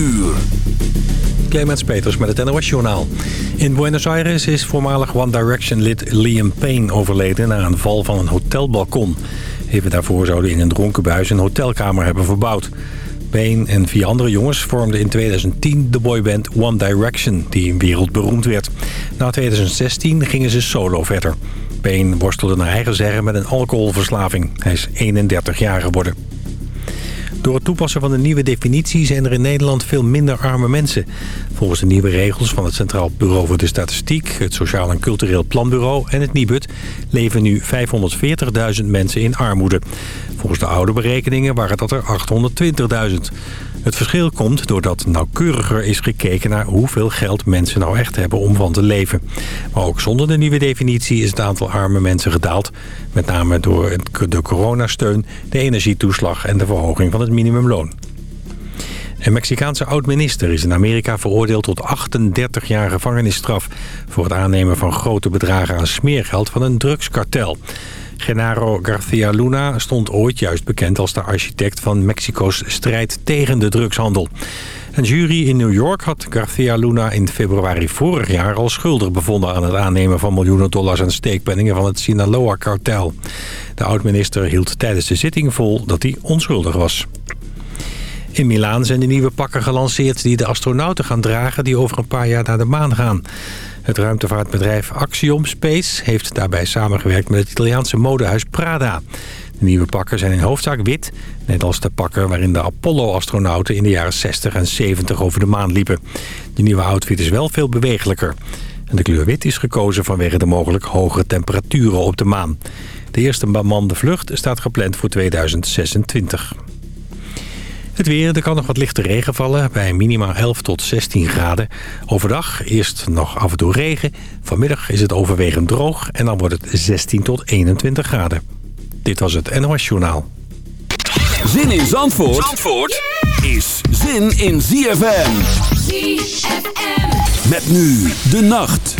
uur. Clemens Peters met het NOS Journaal. In Buenos Aires is voormalig One Direction-lid Liam Payne overleden... na een val van een hotelbalkon. Even daarvoor zouden in een dronken buis een hotelkamer hebben verbouwd. Payne en vier andere jongens vormden in 2010 de boyband One Direction... die wereldberoemd werd. Na 2016 gingen ze solo verder. Payne worstelde naar eigen zeggen met een alcoholverslaving. Hij is 31 jaar geworden. Door het toepassen van de nieuwe definitie zijn er in Nederland veel minder arme mensen. Volgens de nieuwe regels van het Centraal Bureau voor de Statistiek... het Sociaal en Cultureel Planbureau en het Nibud... leven nu 540.000 mensen in armoede. Volgens de oude berekeningen waren dat er 820.000. Het verschil komt doordat nauwkeuriger is gekeken naar hoeveel geld mensen nou echt hebben om van te leven. Maar ook zonder de nieuwe definitie is het aantal arme mensen gedaald. Met name door de coronasteun, de energietoeslag en de verhoging van het minimumloon. Een Mexicaanse oud-minister is in Amerika veroordeeld tot 38 jaar gevangenisstraf... voor het aannemen van grote bedragen aan smeergeld van een drugskartel. Genaro Garcia Luna stond ooit juist bekend als de architect van Mexico's strijd tegen de drugshandel. Een jury in New York had Garcia Luna in februari vorig jaar al schuldig bevonden aan het aannemen van miljoenen dollars aan steekpenningen van het Sinaloa-kartel. De oud-minister hield tijdens de zitting vol dat hij onschuldig was. In Milaan zijn de nieuwe pakken gelanceerd die de astronauten gaan dragen die over een paar jaar naar de maan gaan. Het ruimtevaartbedrijf Axiom Space heeft daarbij samengewerkt met het Italiaanse modehuis Prada. De nieuwe pakken zijn in hoofdzaak wit, net als de pakken waarin de Apollo-astronauten in de jaren 60 en 70 over de maan liepen. De nieuwe outfit is wel veel bewegelijker. En de kleur wit is gekozen vanwege de mogelijk hogere temperaturen op de maan. De eerste bemande vlucht staat gepland voor 2026. Het weer, er kan nog wat lichte regen vallen bij minimaal 11 tot 16 graden. Overdag eerst nog af en toe regen. Vanmiddag is het overwegend droog en dan wordt het 16 tot 21 graden. Dit was het NOS Journaal. Zin in Zandvoort, Zandvoort is zin in ZFM. ZFM. Met nu de nacht.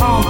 home.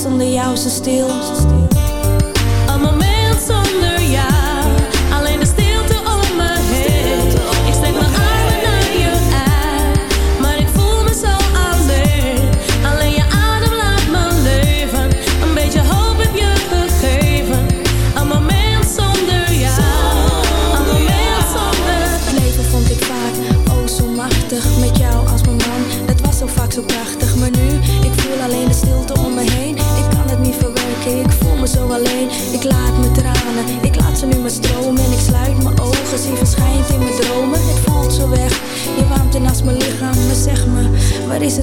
zonder jou zo stil.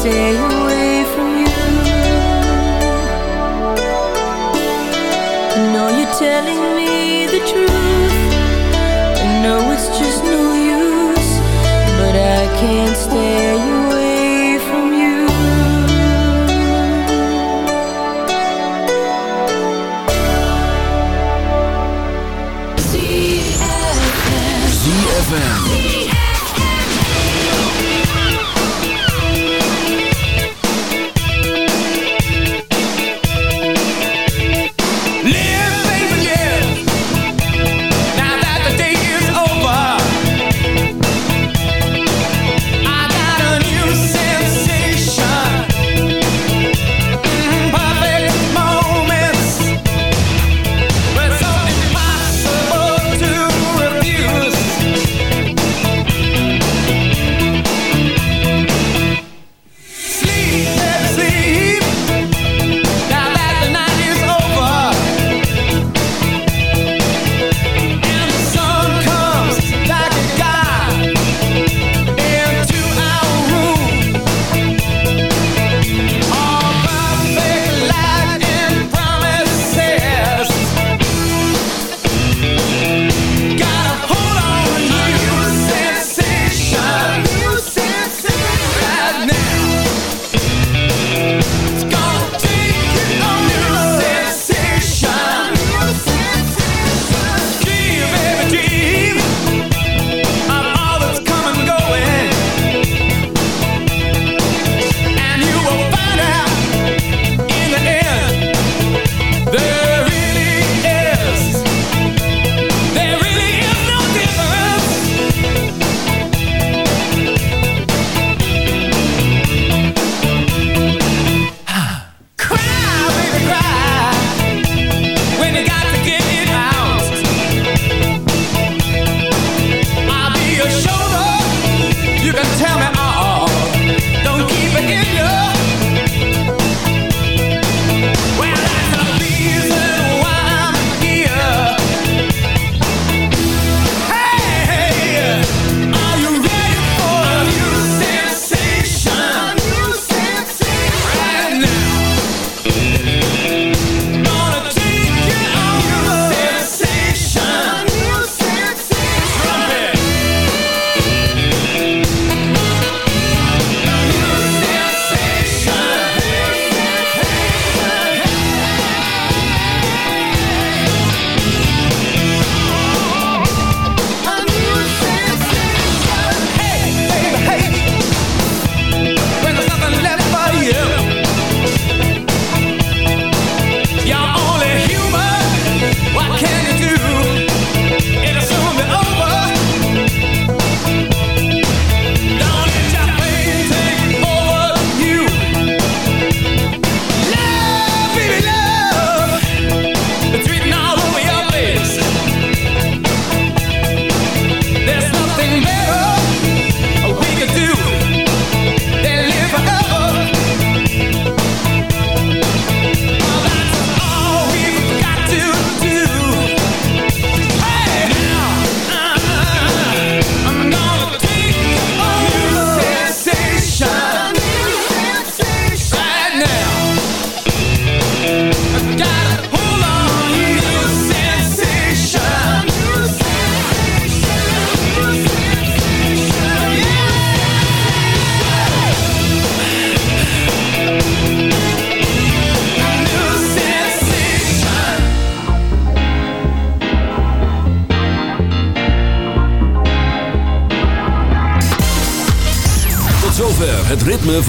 stay